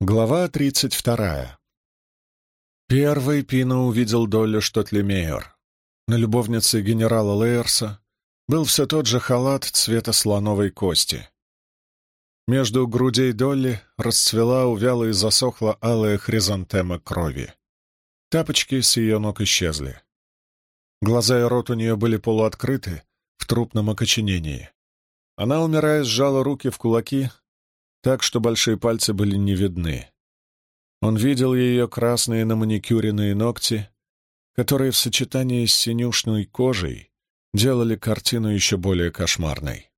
Глава тридцать вторая. Первый Пино увидел Долли Штотлемейер. На любовнице генерала Лейерса был все тот же халат цвета слоновой кости. Между грудей Долли расцвела, увяла и засохла алая хризантема крови. Тапочки с ее ног исчезли. Глаза и рот у нее были полуоткрыты, в трупном окоченении. Она, умирая, сжала руки в кулаки, так что большие пальцы были не видны. Он видел ее красные наманикюренные ногти, которые в сочетании с синюшной кожей делали картину еще более кошмарной.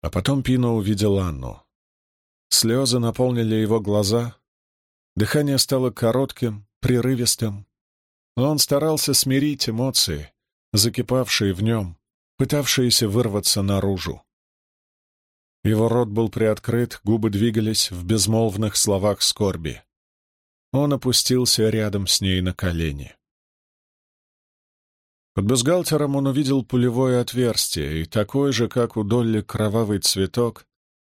А потом Пино увидел Анну. Слезы наполнили его глаза, дыхание стало коротким, прерывистым, но он старался смирить эмоции, закипавшие в нем, пытавшиеся вырваться наружу. Его рот был приоткрыт, губы двигались в безмолвных словах скорби. Он опустился рядом с ней на колени. Под бюстгальтером он увидел пулевое отверстие, и такой же, как у Долли, кровавый цветок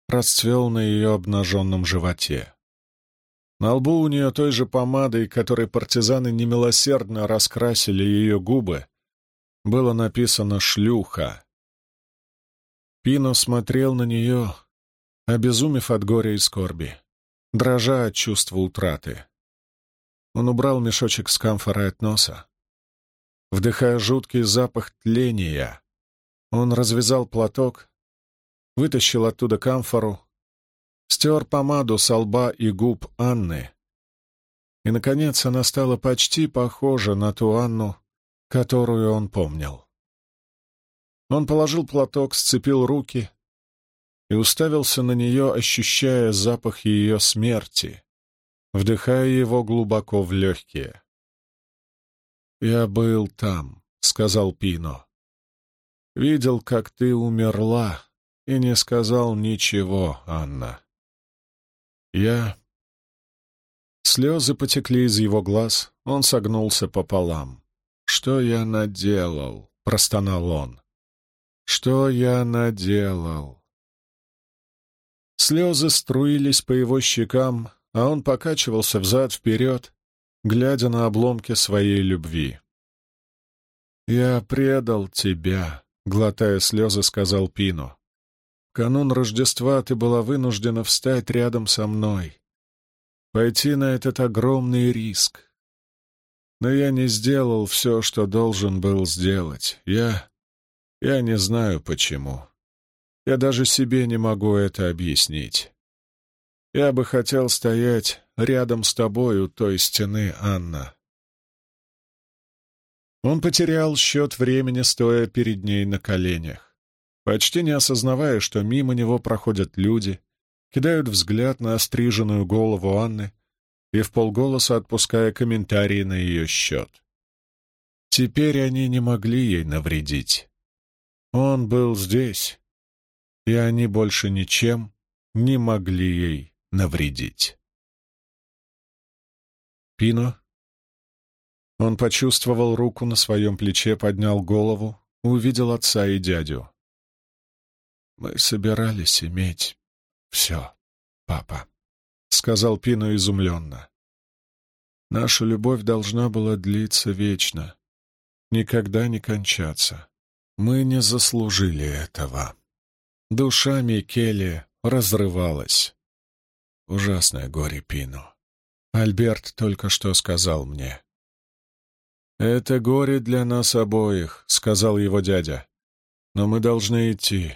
расцвел на ее обнаженном животе. На лбу у нее той же помадой, которой партизаны немилосердно раскрасили ее губы, было написано «шлюха», Пино смотрел на нее, обезумев от горя и скорби, дрожа от чувства утраты. Он убрал мешочек с камфорой от носа. Вдыхая жуткий запах тления, он развязал платок, вытащил оттуда камфору, стер помаду со лба и губ Анны. И, наконец, она стала почти похожа на ту Анну, которую он помнил. Он положил платок, сцепил руки и уставился на нее, ощущая запах ее смерти, вдыхая его глубоко в легкие. «Я был там», — сказал Пино. «Видел, как ты умерла, и не сказал ничего, Анна. Я...» Слезы потекли из его глаз, он согнулся пополам. «Что я наделал?» — простонал он. Что я наделал? Слезы струились по его щекам, а он покачивался взад-вперед, глядя на обломки своей любви. «Я предал тебя», — глотая слезы, сказал Пино. «В канун Рождества ты была вынуждена встать рядом со мной, пойти на этот огромный риск. Но я не сделал все, что должен был сделать. Я я не знаю, почему. Я даже себе не могу это объяснить. Я бы хотел стоять рядом с тобой у той стены, Анна. Он потерял счет времени, стоя перед ней на коленях, почти не осознавая, что мимо него проходят люди, кидают взгляд на остриженную голову Анны и в полголоса отпуская комментарии на ее счет. Теперь они не могли ей навредить. Он был здесь, и они больше ничем не могли ей навредить. Пино. Он почувствовал руку на своем плече, поднял голову, увидел отца и дядю. «Мы собирались иметь все, папа», — сказал Пино изумленно. «Наша любовь должна была длиться вечно, никогда не кончаться. Мы не заслужили этого. Душа Микеле разрывалась. Ужасное горе Пину. Альберт только что сказал мне. «Это горе для нас обоих», — сказал его дядя. «Но мы должны идти.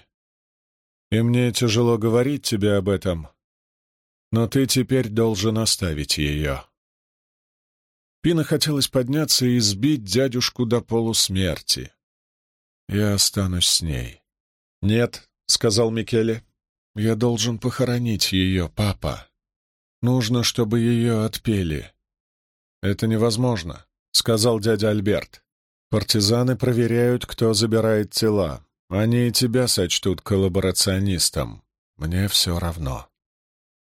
И мне тяжело говорить тебе об этом, но ты теперь должен оставить ее». Пина хотелось подняться и сбить дядюшку до полусмерти. Я останусь с ней. Нет, — сказал Микеле, — я должен похоронить ее, папа. Нужно, чтобы ее отпели. Это невозможно, — сказал дядя Альберт. Партизаны проверяют, кто забирает тела. Они и тебя сочтут коллаборационистом. Мне все равно.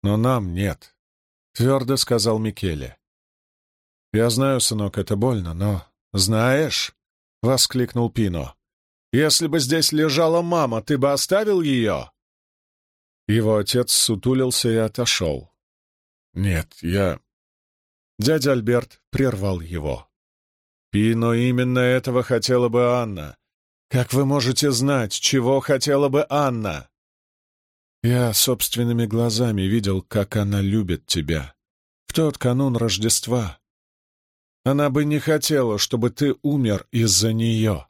Но нам нет, — твердо сказал Микеле. Я знаю, сынок, это больно, но... Знаешь, — воскликнул Пино, если бы здесь лежала мама, ты бы оставил ее?» Его отец сутулился и отошел. «Нет, я...» Дядя Альберт прервал его. «Пино, именно этого хотела бы Анна. Как вы можете знать, чего хотела бы Анна?» «Я собственными глазами видел, как она любит тебя. В тот канун Рождества. Она бы не хотела, чтобы ты умер из-за нее».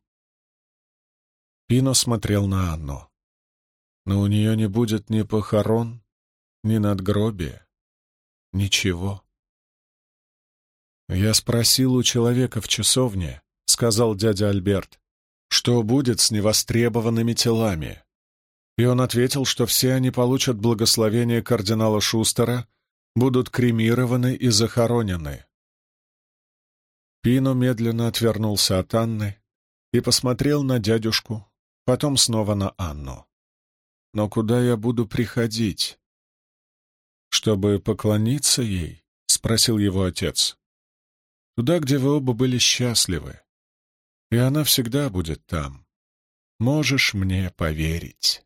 Пино смотрел на Анну. «Но у нее не будет ни похорон, ни надгробия, ничего». «Я спросил у человека в часовне», — сказал дядя Альберт, «что будет с невостребованными телами?» И он ответил, что все они получат благословение кардинала Шустера, будут кремированы и захоронены. Пино медленно отвернулся от Анны и посмотрел на дядюшку, потом снова на Анну. «Но куда я буду приходить?» «Чтобы поклониться ей?» — спросил его отец. Туда, где вы оба были счастливы. И она всегда будет там. Можешь мне поверить.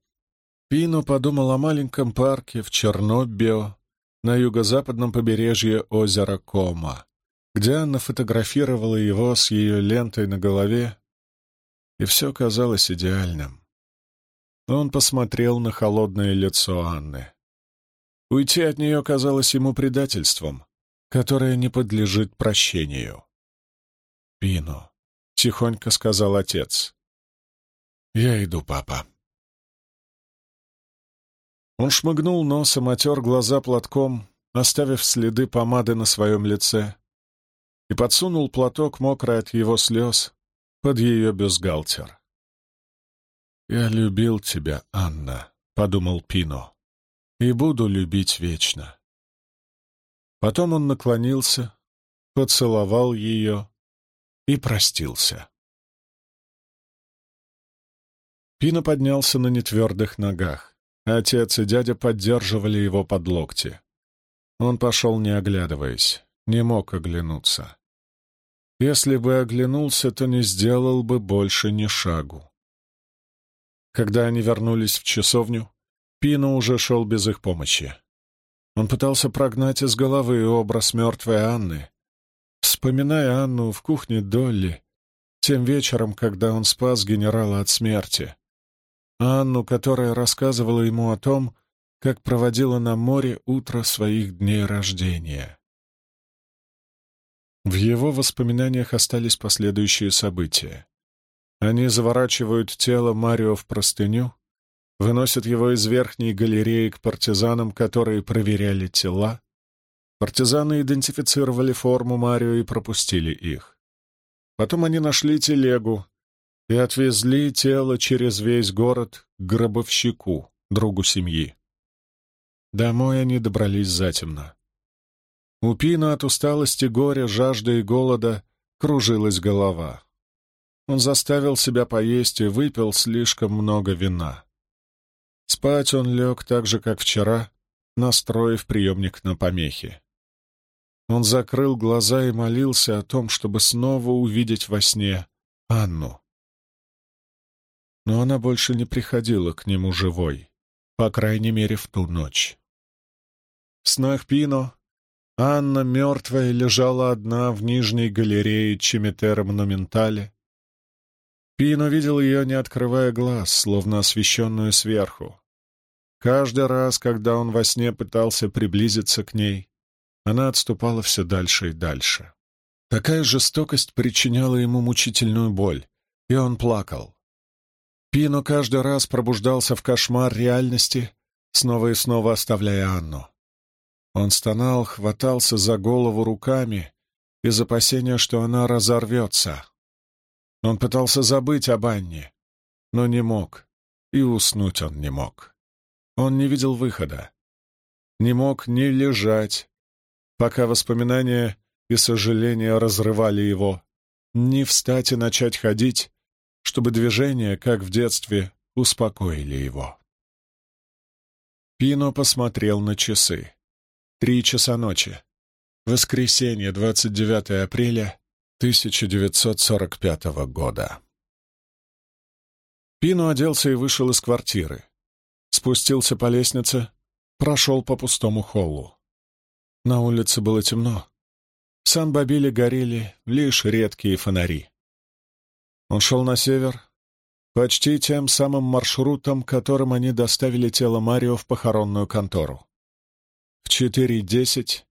Пино подумал о маленьком парке в Черноббио на юго-западном побережье озера Кома, где Анна фотографировала его с ее лентой на голове, и все казалось идеальным. Он посмотрел на холодное лицо Анны. Уйти от нее казалось ему предательством, которое не подлежит прощению. «Пино», — тихонько сказал отец. «Я иду, папа». Он шмыгнул носом, отер глаза платком, оставив следы помады на своем лице, и подсунул платок, мокрый от его слез, под ее бюстгальтер. «Я любил тебя, Анна», — подумал Пино, — «и буду любить вечно». Потом он наклонился, поцеловал ее и простился. Пина поднялся на нетвердых ногах. Отец и дядя поддерживали его под локти. Он пошел, не оглядываясь, не мог оглянуться. Если бы оглянулся, то не сделал бы больше ни шагу. Когда они вернулись в часовню, Пина уже шел без их помощи. Он пытался прогнать из головы образ мертвой Анны, вспоминая Анну в кухне Долли, тем вечером, когда он спас генерала от смерти. Анну, которая рассказывала ему о том, как проводила на море утро своих дней рождения. В его воспоминаниях остались последующие события. Они заворачивают тело Марио в простыню, выносят его из верхней галереи к партизанам, которые проверяли тела. Партизаны идентифицировали форму Марио и пропустили их. Потом они нашли телегу и отвезли тело через весь город к гробовщику, другу семьи. Домой они добрались затемно. У Пина от усталости, горя, жажды и голода кружилась голова. Он заставил себя поесть и выпил слишком много вина. Спать он лег так же, как вчера, настроив приемник на помехи. Он закрыл глаза и молился о том, чтобы снова увидеть во сне Анну. Но она больше не приходила к нему живой, по крайней мере, в ту ночь. В снах Пино Анна, мертвая, лежала одна в нижней галерее Чеметера Монументале. Пино видел ее, не открывая глаз, словно освещенную сверху. Каждый раз, когда он во сне пытался приблизиться к ней, она отступала все дальше и дальше. Такая жестокость причиняла ему мучительную боль, и он плакал. Пино каждый раз пробуждался в кошмар реальности, снова и снова оставляя Анну. Он стонал, хватался за голову руками из опасения, что она разорвется. Он пытался забыть об Анне, но не мог, и уснуть он не мог. Он не видел выхода. Не мог ни лежать, пока воспоминания и сожаления разрывали его, ни встать и начать ходить, чтобы движения, как в детстве, успокоили его. Пино посмотрел на часы. Три часа ночи. Воскресенье, 29 апреля 1945 года. Пино оделся и вышел из квартиры спустился по лестнице, прошел по пустому холлу. На улице было темно. В Сан-Бабиле горели лишь редкие фонари. Он шел на север, почти тем самым маршрутом, которым они доставили тело Марио в похоронную контору. В 4.10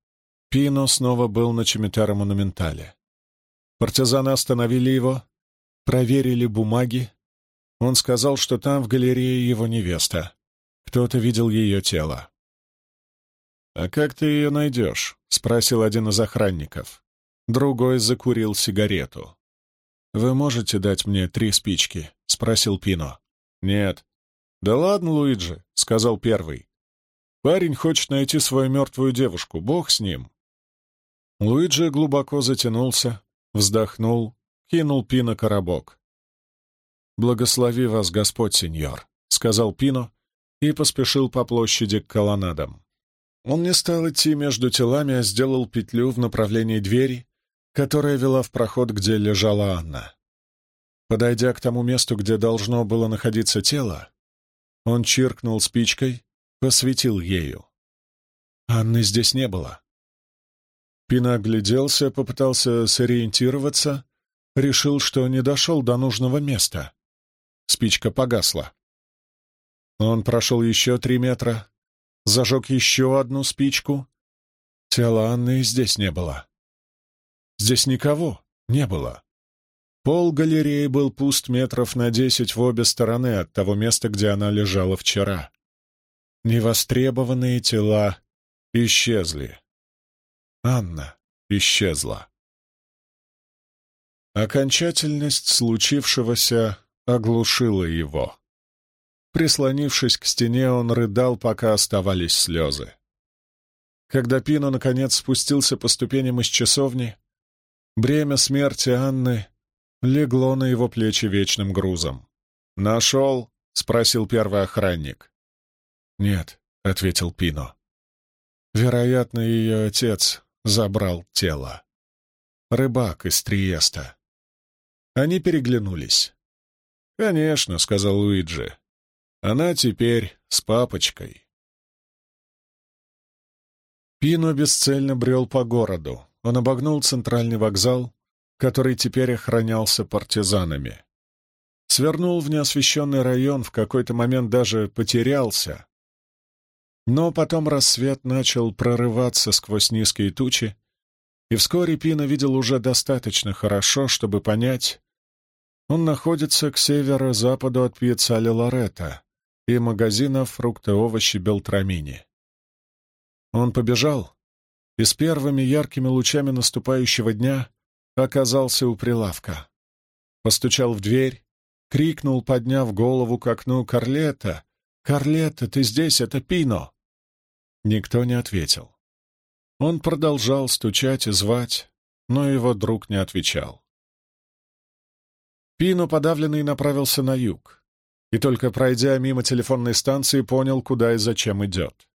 Пино снова был на Чемитаро Монументале. Партизаны остановили его, проверили бумаги. Он сказал, что там в галерее его невеста. Кто-то видел ее тело. «А как ты ее найдешь?» — спросил один из охранников. Другой закурил сигарету. «Вы можете дать мне три спички?» — спросил Пино. «Нет». «Да ладно, Луиджи», — сказал первый. «Парень хочет найти свою мертвую девушку. Бог с ним». Луиджи глубоко затянулся, вздохнул, кинул Пино коробок. «Благослови вас Господь, сеньор», — сказал Пино и поспешил по площади к колоннадам. Он не стал идти между телами, а сделал петлю в направлении двери, которая вела в проход, где лежала Анна. Подойдя к тому месту, где должно было находиться тело, он чиркнул спичкой, посветил ею. Анны здесь не было. Пина огляделся, попытался сориентироваться, решил, что не дошел до нужного места. Спичка погасла. Он прошел еще три метра, зажег еще одну спичку. Тела Анны здесь не было. Здесь никого не было. Пол галереи был пуст метров на десять в обе стороны от того места, где она лежала вчера. Невостребованные тела исчезли. Анна исчезла. Окончательность случившегося оглушила его. Прислонившись к стене, он рыдал, пока оставались слезы. Когда Пино, наконец, спустился по ступеням из часовни, бремя смерти Анны легло на его плечи вечным грузом. «Нашел?» — спросил первый охранник. «Нет», — ответил Пино. «Вероятно, ее отец забрал тело. Рыбак из Триеста». Они переглянулись. «Конечно», — сказал Луиджи. Она теперь с папочкой. Пино бесцельно брел по городу. Он обогнул центральный вокзал, который теперь охранялся партизанами. Свернул в неосвещенный район, в какой-то момент даже потерялся. Но потом рассвет начал прорываться сквозь низкие тучи, и вскоре Пино видел уже достаточно хорошо, чтобы понять, он находится к северо-западу от Пьяцали Лоретто, и магазина фрукты, овощи Белтрамини. Он побежал и с первыми яркими лучами наступающего дня оказался у прилавка. Постучал в дверь, крикнул, подняв голову к окну «Карлета! Карлета, ты здесь, это Пино!» Никто не ответил. Он продолжал стучать и звать, но его друг не отвечал. Пино, подавленный, направился на юг и только пройдя мимо телефонной станции, понял, куда и зачем идет.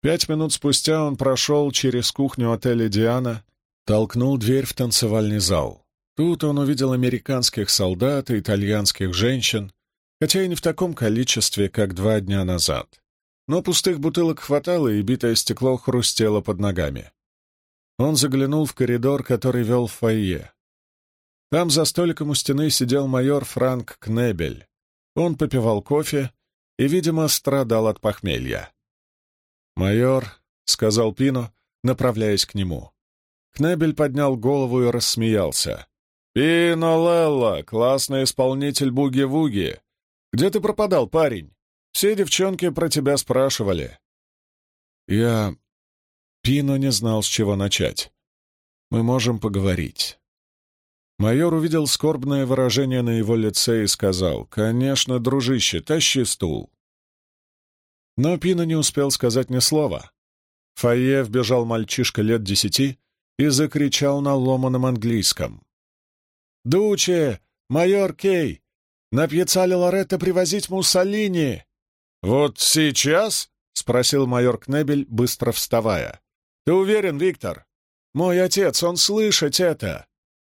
Пять минут спустя он прошел через кухню отеля «Диана», толкнул дверь в танцевальный зал. Тут он увидел американских солдат и итальянских женщин, хотя и не в таком количестве, как два дня назад. Но пустых бутылок хватало, и битое стекло хрустело под ногами. Он заглянул в коридор, который вел в фойе. Там за столиком у стены сидел майор Франк Кнебель, он попивал кофе и, видимо, страдал от похмелья. «Майор», — сказал Пино, направляясь к нему. Кнебель поднял голову и рассмеялся. «Пино Лелла, классный исполнитель буги-вуги. Где ты пропадал, парень? Все девчонки про тебя спрашивали». «Я...» Пино не знал, с чего начать. «Мы можем поговорить». Майор увидел скорбное выражение на его лице и сказал, «Конечно, дружище, тащи стул». Но Пина не успел сказать ни слова. В фойе вбежал мальчишка лет десяти и закричал на ломаном английском. «Дуче! Майор Кей! На пьяцале Лоретто привозить Муссолини!» «Вот сейчас?» — спросил майор Кнебель, быстро вставая. «Ты уверен, Виктор? Мой отец, он слышать это!»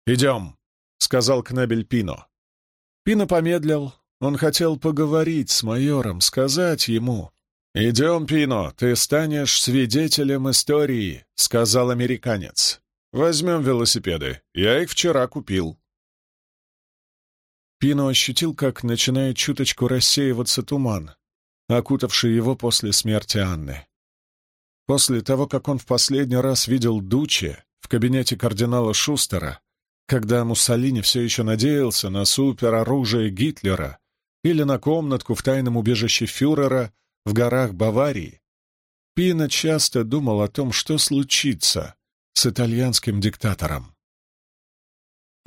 «Идем», — сказал Кнебель Пино. Пино помедлил. Он хотел поговорить с майором, сказать ему. «Идем, Пино, ты станешь свидетелем истории», — сказал американец. «Возьмем велосипеды. Я их вчера купил». Пино ощутил, как начинает чуточку рассеиваться туман, окутавший его после смерти Анны. После того, как он в последний раз видел Дуче в кабинете кардинала Шустера, когда Муссолини все еще надеялся на супероружие Гитлера или на комнатку в тайном убежище фюрера в горах Баварии, Пина часто думал о том, что случится с итальянским диктатором.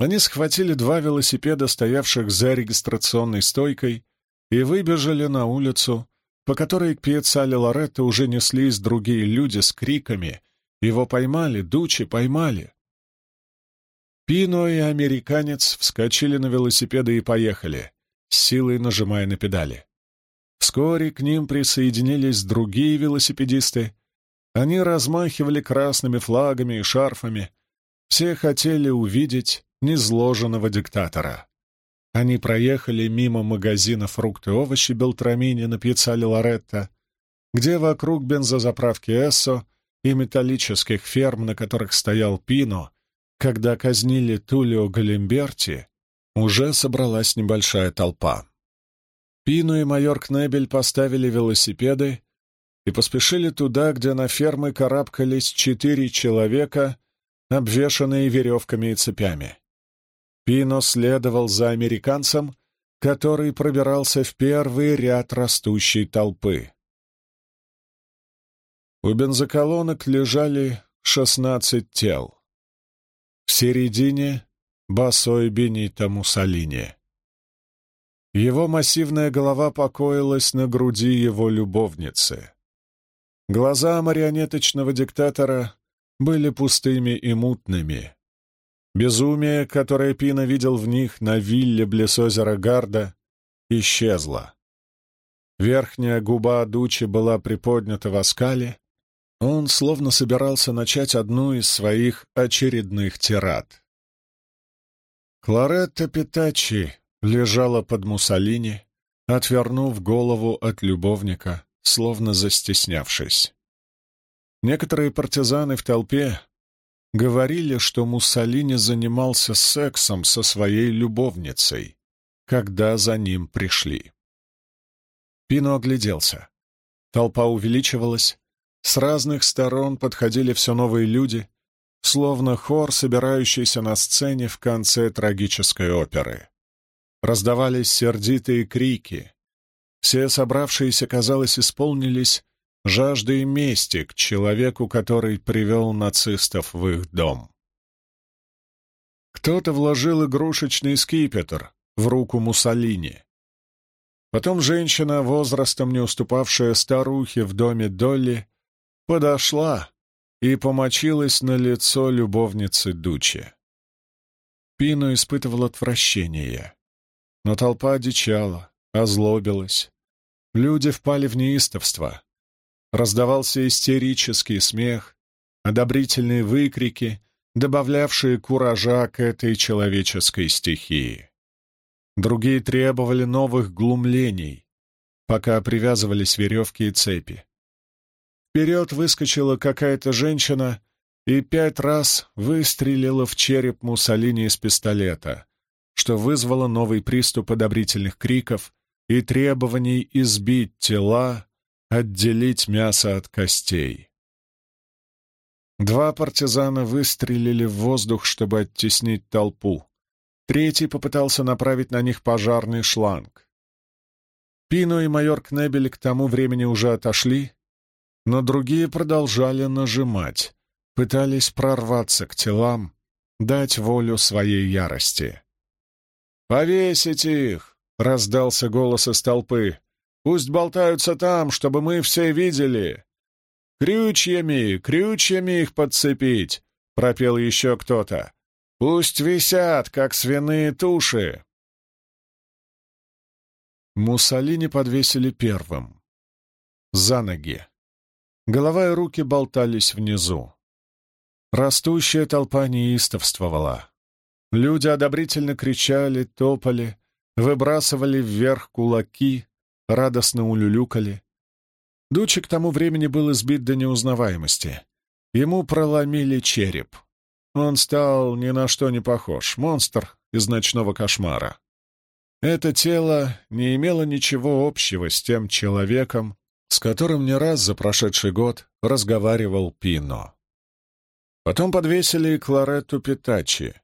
Они схватили два велосипеда, стоявших за регистрационной стойкой, и выбежали на улицу, по которой к пьецале Лоретто уже неслись другие люди с криками «Его поймали! Дучи поймали!». Пино и американец вскочили на велосипеды и поехали, с силой нажимая на педали. Вскоре к ним присоединились другие велосипедисты. Они размахивали красными флагами и шарфами. Все хотели увидеть незложенного диктатора. Они проехали мимо магазина фрукты и овощи Белтрамини на пьяцале Лоретто, где вокруг бензозаправки Эссо и металлических ферм, на которых стоял Пино, когда казнили Тулио Галимберти, уже собралась небольшая толпа. Пину и майор Кнебель поставили велосипеды и поспешили туда, где на фермы карабкались четыре человека, обвешанные веревками и цепями. Пино следовал за американцем, который пробирался в первый ряд растущей толпы. У бензоколонок лежали шестнадцать тел. В середине — босой Бенито Муссолини. Его массивная голова покоилась на груди его любовницы. Глаза марионеточного диктатора были пустыми и мутными, Безумие, которое Пина видел в них на вилле близ озера Гарда, исчезло. Верхняя губа Дучи была приподнята в оскале. Он словно собирался начать одну из своих очередных тират. Кларетта Питачи лежала под Муссолини, отвернув голову от любовника, словно застеснявшись. Некоторые партизаны в толпе Говорили, что Муссолини занимался сексом со своей любовницей, когда за ним пришли. Пино огляделся. Толпа увеличивалась. С разных сторон подходили все новые люди, словно хор, собирающийся на сцене в конце трагической оперы. Раздавались сердитые крики. Все собравшиеся, казалось, исполнились жаждой мести к человеку, который привел нацистов в их дом. Кто-то вложил игрушечный скипетр в руку Муссолини. Потом женщина, возрастом не уступавшая старухе в доме Долли, подошла и помочилась на лицо любовницы Дучи. Пину испытывал отвращение, но толпа одичала, озлобилась. Люди впали в неистовство, Раздавался истерический смех, одобрительные выкрики, добавлявшие куража к этой человеческой стихии. Другие требовали новых глумлений, пока привязывались веревки и цепи. Вперед выскочила какая-то женщина и пять раз выстрелила в череп Муссолини из пистолета, что вызвало новый приступ одобрительных криков и требований избить тела, отделить мясо от костей. Два партизана выстрелили в воздух, чтобы оттеснить толпу. Третий попытался направить на них пожарный шланг. Пино и майор Кнебель к тому времени уже отошли, но другие продолжали нажимать, пытались прорваться к телам, дать волю своей ярости. «Повесить их!» — раздался голос из толпы. Пусть болтаются там, чтобы мы все видели. Крючьями, крючьями их подцепить, — пропел еще кто-то. Пусть висят, как свиные туши. Муссолини подвесили первым. За ноги. Голова и руки болтались внизу. Растущая толпа неистовствовала. Люди одобрительно кричали, топали, выбрасывали вверх кулаки, радостно улюлюкали. Дучи к тому времени был избит до неузнаваемости. Ему проломили череп. Он стал ни на что не похож, монстр из ночного кошмара. Это тело не имело ничего общего с тем человеком, с которым не раз за прошедший год разговаривал Пино. Потом подвесили Кларетту Питачи.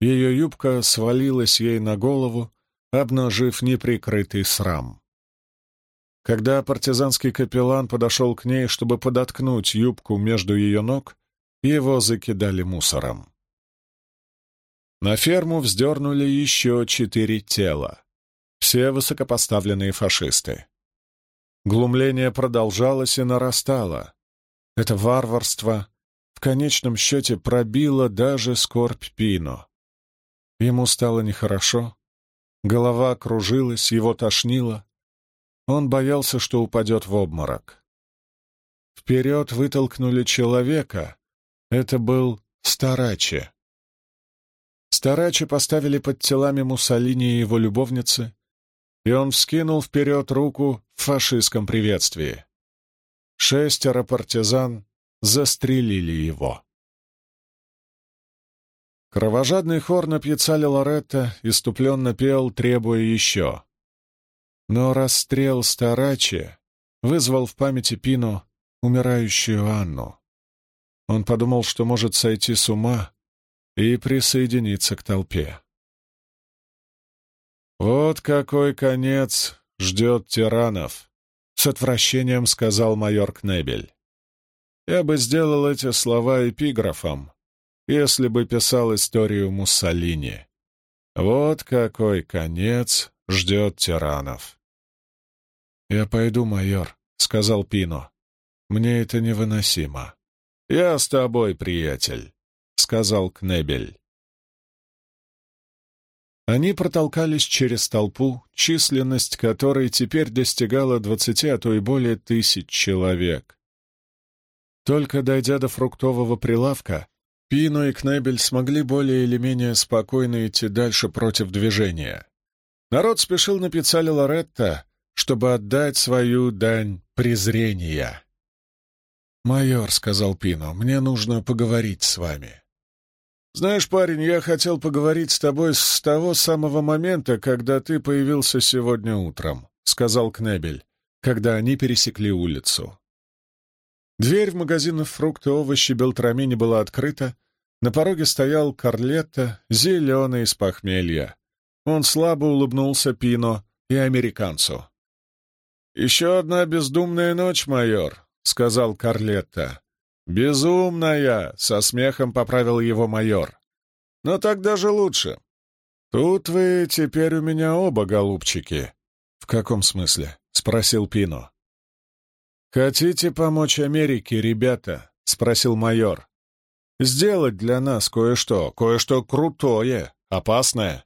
Ее юбка свалилась ей на голову, обнажив неприкрытый срам. Когда партизанский капеллан подошел к ней, чтобы подоткнуть юбку между ее ног, его закидали мусором. На ферму вздернули еще четыре тела. Все высокопоставленные фашисты. Глумление продолжалось и нарастало. Это варварство в конечном счете пробило даже скорбь Пино. Ему стало нехорошо, голова кружилась, его тошнило. Он боялся, что упадет в обморок. Вперед вытолкнули человека. Это был Старачи. Старачи поставили под телами Муссолини и его любовницы, и он вскинул вперед руку в фашистском приветствии. Шестеро партизан застрелили его. Кровожадный хор на пьяцале Лоретто иступленно пел, требуя еще. Но расстрел Старачи вызвал в памяти Пину умирающую Анну. Он подумал, что может сойти с ума и присоединиться к толпе. «Вот какой конец ждет тиранов!» — с отвращением сказал майор Кнебель. «Я бы сделал эти слова эпиграфом, если бы писал историю Муссолини. Вот какой конец ждет тиранов!» «Я пойду, майор», — сказал Пино. «Мне это невыносимо». «Я с тобой, приятель», — сказал Кнебель. Они протолкались через толпу, численность которой теперь достигала двадцати, а то и более тысяч человек. Только дойдя до фруктового прилавка, Пино и Кнебель смогли более или менее спокойно идти дальше против движения. Народ спешил на пиццале Лоретта, чтобы отдать свою дань презрения. «Майор», — сказал Пино, — «мне нужно поговорить с вами». «Знаешь, парень, я хотел поговорить с тобой с того самого момента, когда ты появился сегодня утром», — сказал Кнебель, когда они пересекли улицу. Дверь в магазин фрукты, овощи Белтрамини была открыта. На пороге стоял Карлетто, зеленый из похмелья. Он слабо улыбнулся Пино и американцу. «Еще одна бездумная ночь, майор», — сказал Карлетто. «Безумная!» — со смехом поправил его майор. «Но так даже лучше. Тут вы теперь у меня оба, голубчики». «В каком смысле?» — спросил Пино. «Хотите помочь Америке, ребята?» — спросил майор. «Сделать для нас кое-что, кое-что крутое, опасное.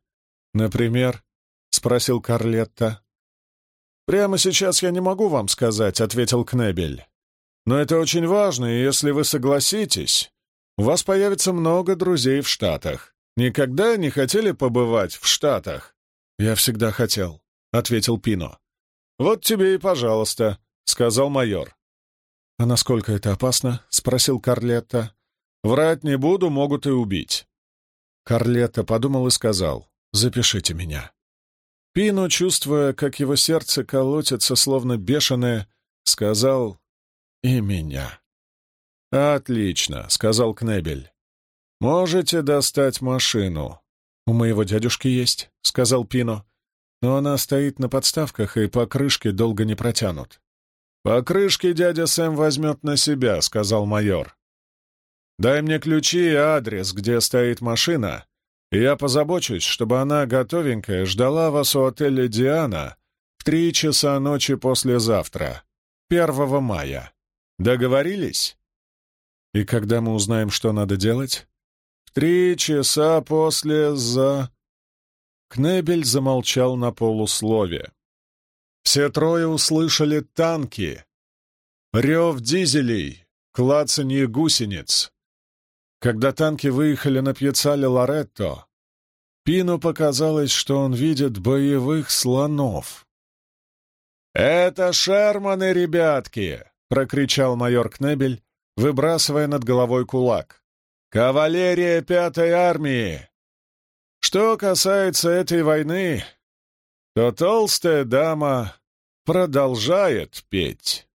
Например?» — спросил Карлетта. «Прямо сейчас я не могу вам сказать», — ответил Кнебель. Но это очень важно, и если вы согласитесь, у вас появится много друзей в Штатах. Никогда не хотели побывать в Штатах? Я всегда хотел, — ответил Пино. Вот тебе и пожалуйста, — сказал майор. «А насколько это опасно?» — спросил Карлетта. «Врать не буду, могут и убить». Карлетта подумал и сказал, «Запишите меня». Пино, чувствуя, как его сердце колотится, словно бешеное, сказал, и меня. «Отлично», — сказал Кнебель. «Можете достать машину». «У моего дядюшки есть», — сказал Пино. «Но она стоит на подставках, и покрышки долго не протянут». «Покрышки дядя Сэм возьмет на себя», — сказал майор. «Дай мне ключи и адрес, где стоит машина, я позабочусь, чтобы она готовенькая ждала вас у отеля «Диана» в три часа ночи послезавтра, 1 мая. Договорились? И когда мы узнаем, что надо делать? В три часа после за... Кнебель замолчал на полуслове. Все трое услышали танки, рев дизелей, клацанье гусениц. Когда танки выехали на пьяцале Лоретто, Пину показалось, что он видит боевых слонов. «Это Шерманы, ребятки!» — прокричал майор Кнебель, выбрасывая над головой кулак. «Кавалерия Пятой Армии! Что касается этой войны, то толстая дама продолжает петь».